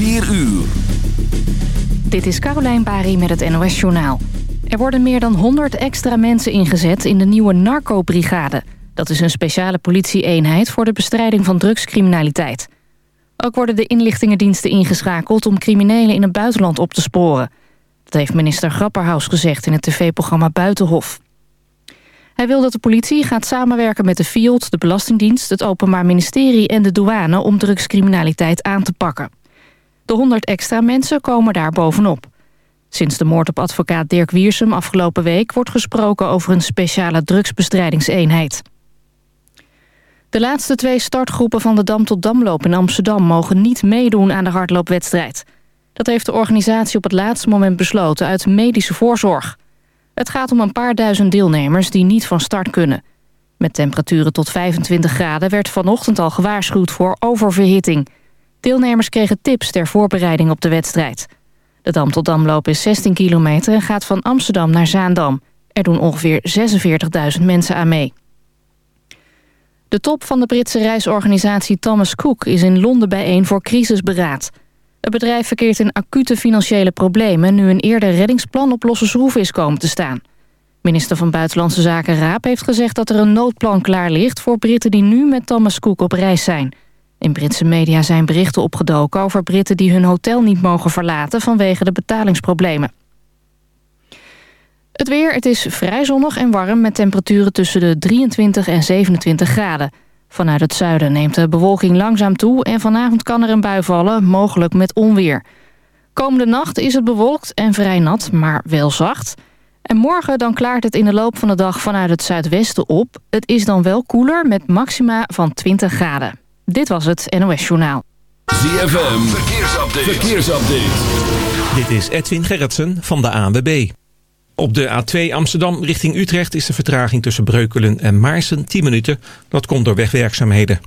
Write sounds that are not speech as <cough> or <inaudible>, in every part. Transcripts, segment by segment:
4 uur. Dit is Carolijn Bari met het NOS Journaal. Er worden meer dan 100 extra mensen ingezet in de nieuwe narcobrigade. Dat is een speciale politieeenheid voor de bestrijding van drugscriminaliteit. Ook worden de inlichtingendiensten ingeschakeld om criminelen in het buitenland op te sporen. Dat heeft minister Grapperhaus gezegd in het tv-programma Buitenhof. Hij wil dat de politie gaat samenwerken met de FIOD, de Belastingdienst... het Openbaar Ministerie en de douane om drugscriminaliteit aan te pakken. De 100 extra mensen komen daar bovenop. Sinds de moord op advocaat Dirk Wiersum afgelopen week... wordt gesproken over een speciale drugsbestrijdingseenheid. De laatste twee startgroepen van de Dam tot Damloop in Amsterdam... mogen niet meedoen aan de hardloopwedstrijd. Dat heeft de organisatie op het laatste moment besloten uit medische voorzorg. Het gaat om een paar duizend deelnemers die niet van start kunnen. Met temperaturen tot 25 graden werd vanochtend al gewaarschuwd voor oververhitting. Deelnemers kregen tips ter voorbereiding op de wedstrijd. De Dam tot Damloop is 16 kilometer en gaat van Amsterdam naar Zaandam. Er doen ongeveer 46.000 mensen aan mee. De top van de Britse reisorganisatie Thomas Cook is in Londen bijeen voor crisisberaad. Het bedrijf verkeert in acute financiële problemen... nu een eerder reddingsplan op losse schroef is komen te staan. Minister van Buitenlandse Zaken Raap heeft gezegd dat er een noodplan klaar ligt... voor Britten die nu met Thomas Cook op reis zijn. In Britse media zijn berichten opgedoken over Britten die hun hotel niet mogen verlaten... vanwege de betalingsproblemen. Het weer, het is vrij zonnig en warm met temperaturen tussen de 23 en 27 graden. Vanuit het zuiden neemt de bewolking langzaam toe... en vanavond kan er een bui vallen, mogelijk met onweer. Komende nacht is het bewolkt en vrij nat, maar wel zacht. En morgen dan klaart het in de loop van de dag vanuit het zuidwesten op. Het is dan wel koeler met maxima van 20 graden. Dit was het NOS Journaal. ZFM, verkeersupdate. verkeersupdate. Dit is Edwin Gerritsen van de ANWB. Op de A2 Amsterdam richting Utrecht is de vertraging tussen Breukelen en Maarsen 10 minuten. Dat komt door wegwerkzaamheden.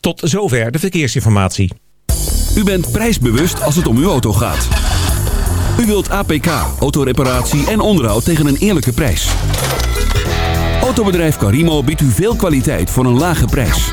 Tot zover de verkeersinformatie. U bent prijsbewust als het om uw auto gaat. U wilt APK, autoreparatie en onderhoud tegen een eerlijke prijs. Autobedrijf Carimo biedt u veel kwaliteit voor een lage prijs.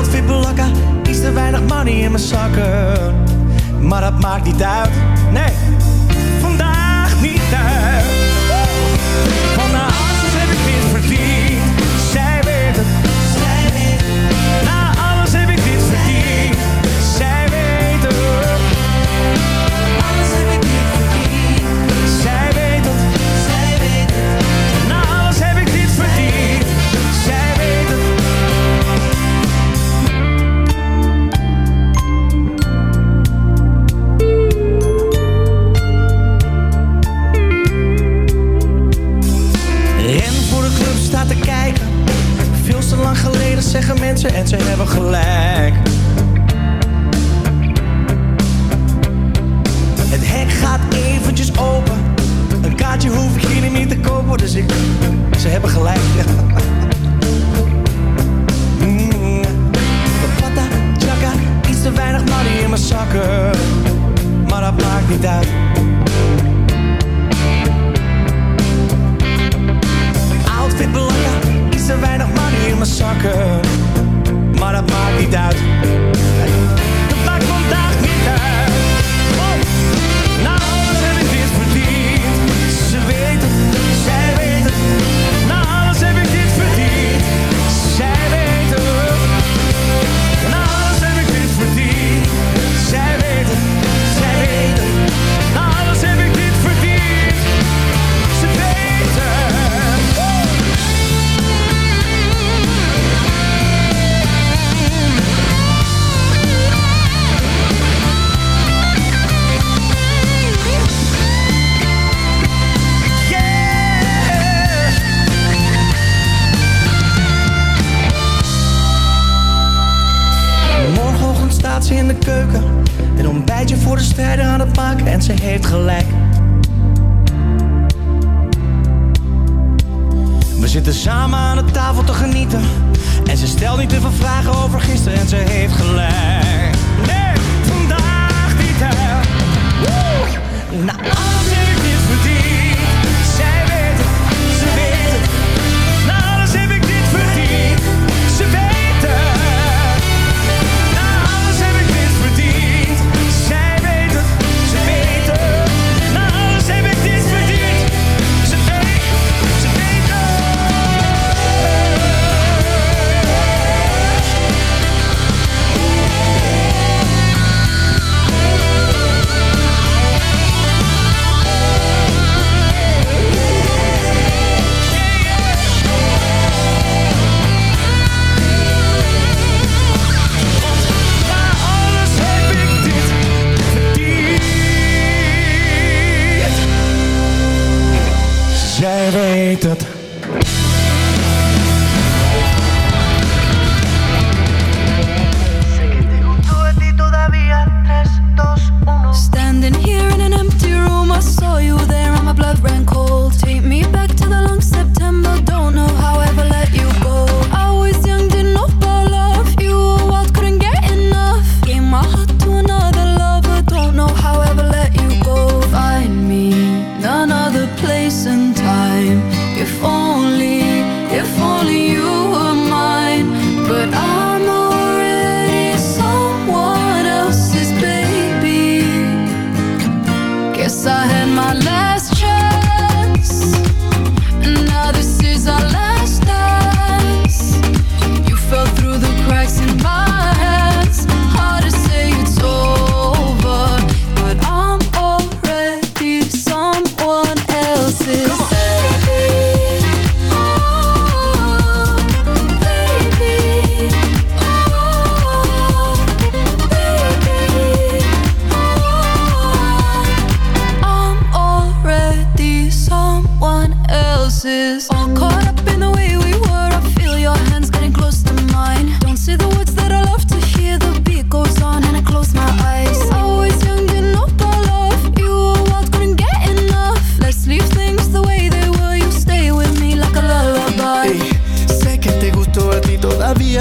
Outfit belakka, iets te weinig money in mijn zakken. Maar dat maakt niet uit. Nee, vandaag niet uit. zeggen mensen en ze hebben gelijk. Het hek gaat eventjes open. Een kaartje hoef ik hier niet te kopen, dus ik... Ze hebben gelijk, <laughs>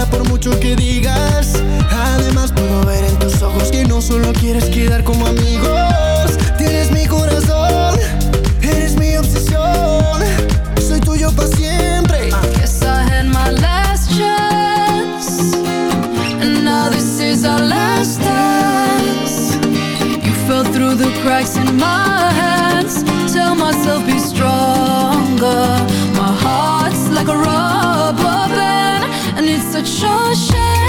por mucho que digas. Además puedo ver en tus ojos que no solo quieres quedar como amigos. Tienes mi corazón, eres mi obsesión. Soy tuyo para siempre. I guess I had my last chance. And now this is our last dance. You fell through the cracks in my hands. Tell myself be 我出现。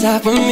aside from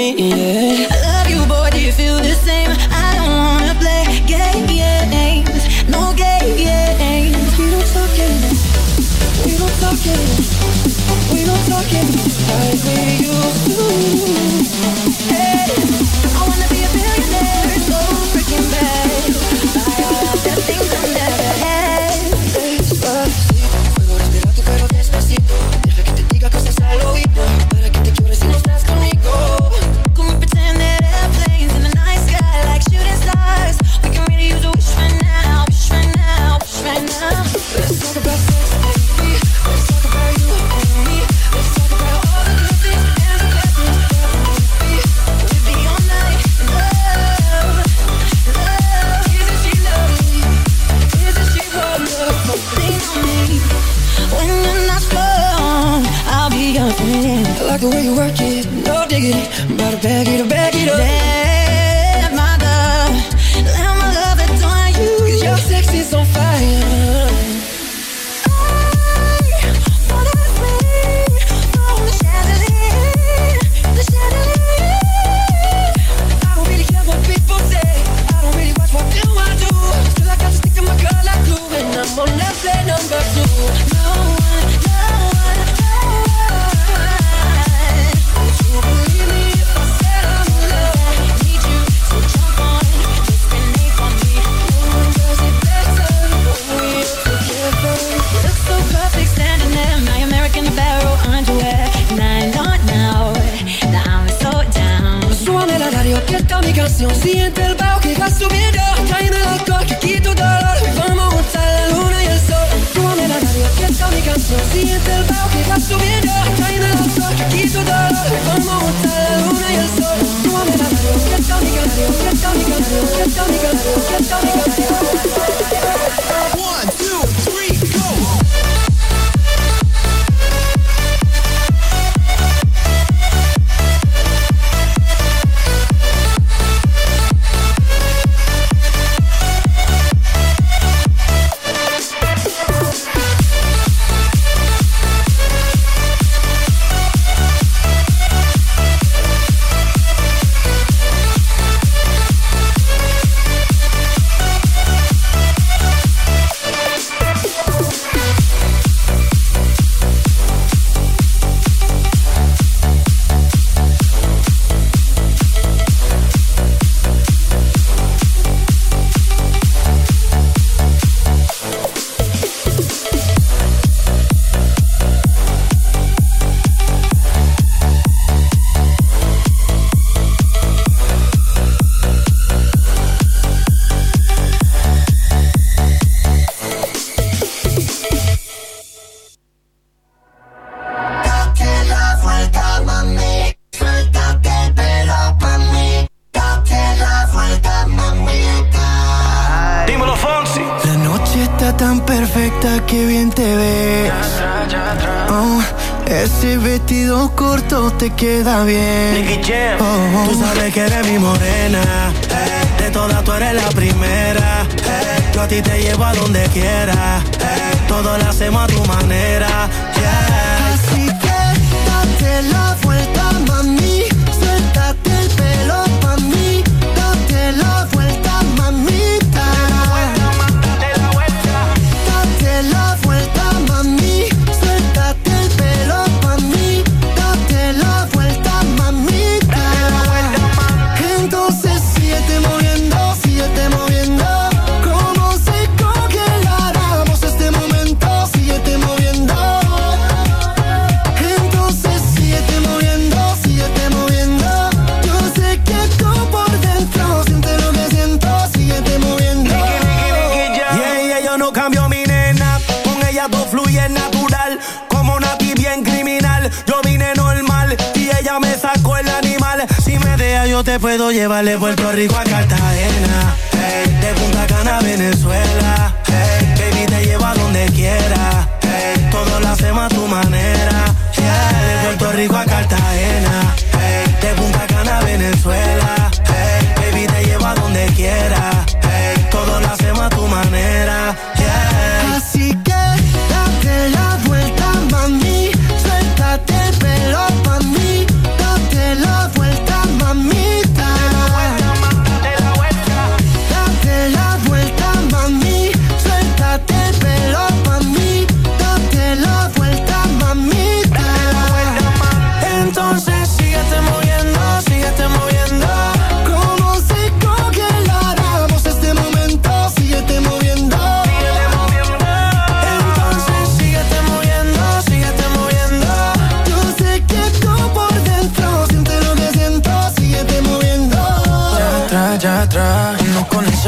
bien. Yo te puedo llevar de Puerto Rico a Cartagena. Hey, de Punta Cana a Venezuela. Hey, baby te llevo a donde quiera. Hey, todo lo hacemos a tu manera. De Puerto Rico a Cartagena. De Punta Cana a Venezuela. Baby te llevo a donde quiera. Todo lo hacemos a tu manera. Así que date la vuelta, mami. Suéltate el pelo pa' mí. Date la I meet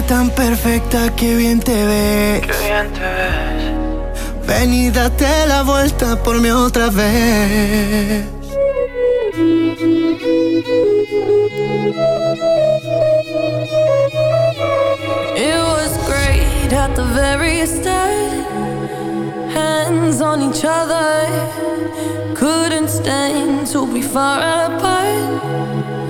Noche tan perfecta que bien te ves. Qué bien te ves. Ven y date la vuelta por mí otra vez. It was great at the very start. Hands on each other. Couldn't stand to be far apart.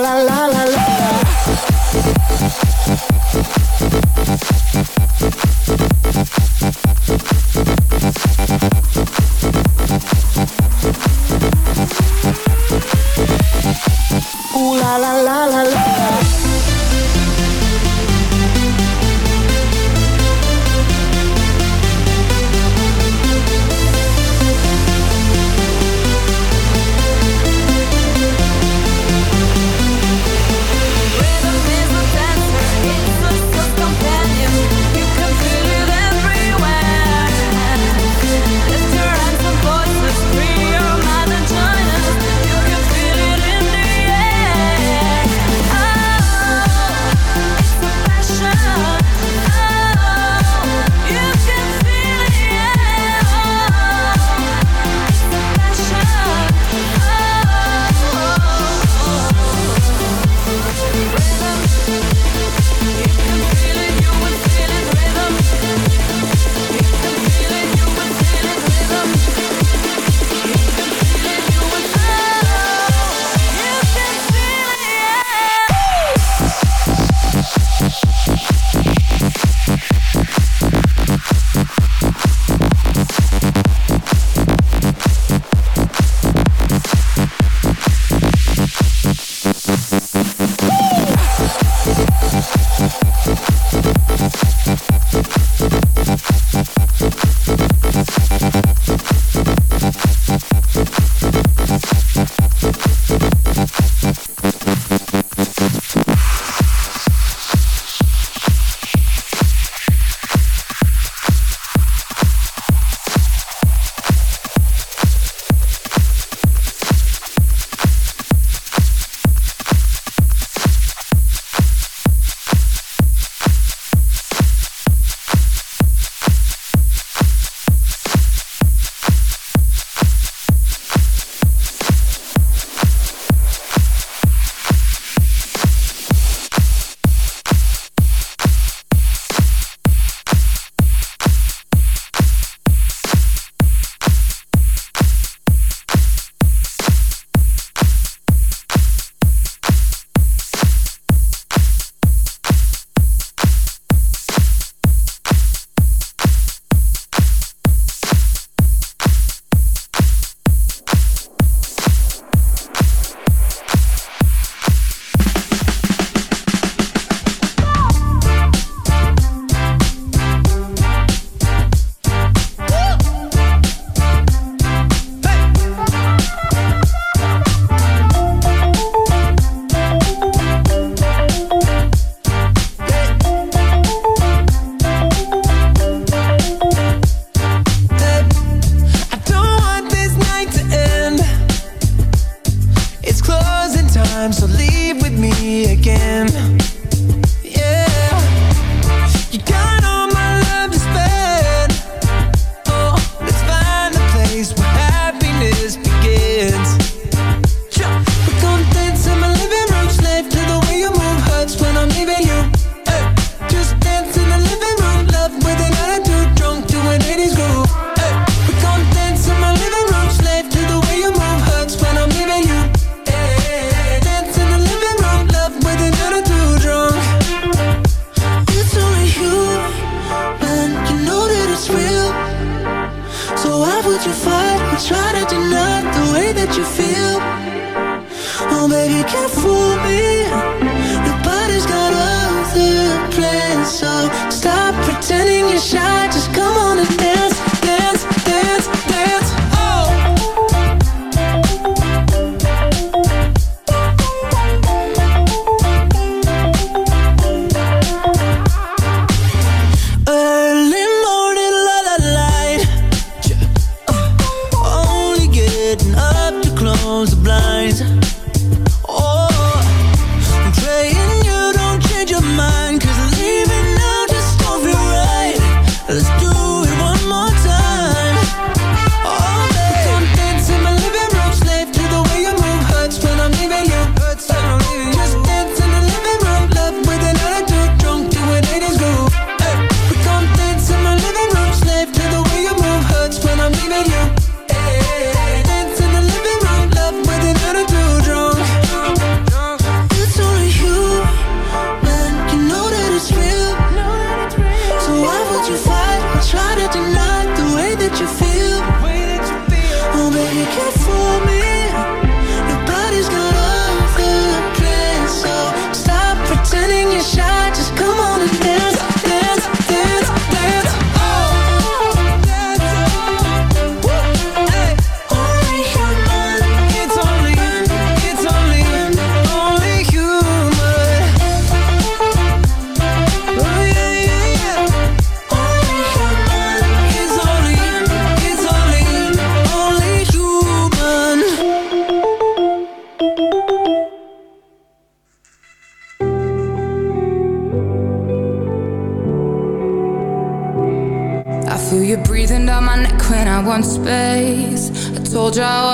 La la la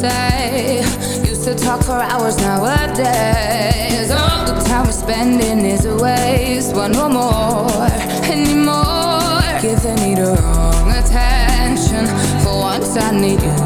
say. Used to talk for hours nowadays. All the time we're spending is a waste. One no more, anymore. Giving me the wrong attention. For once I need you.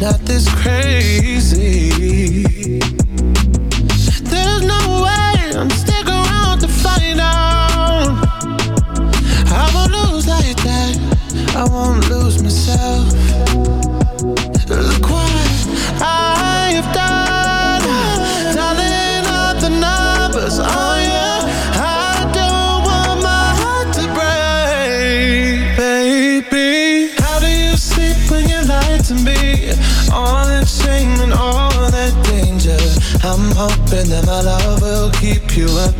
Not this crazy. Pure. up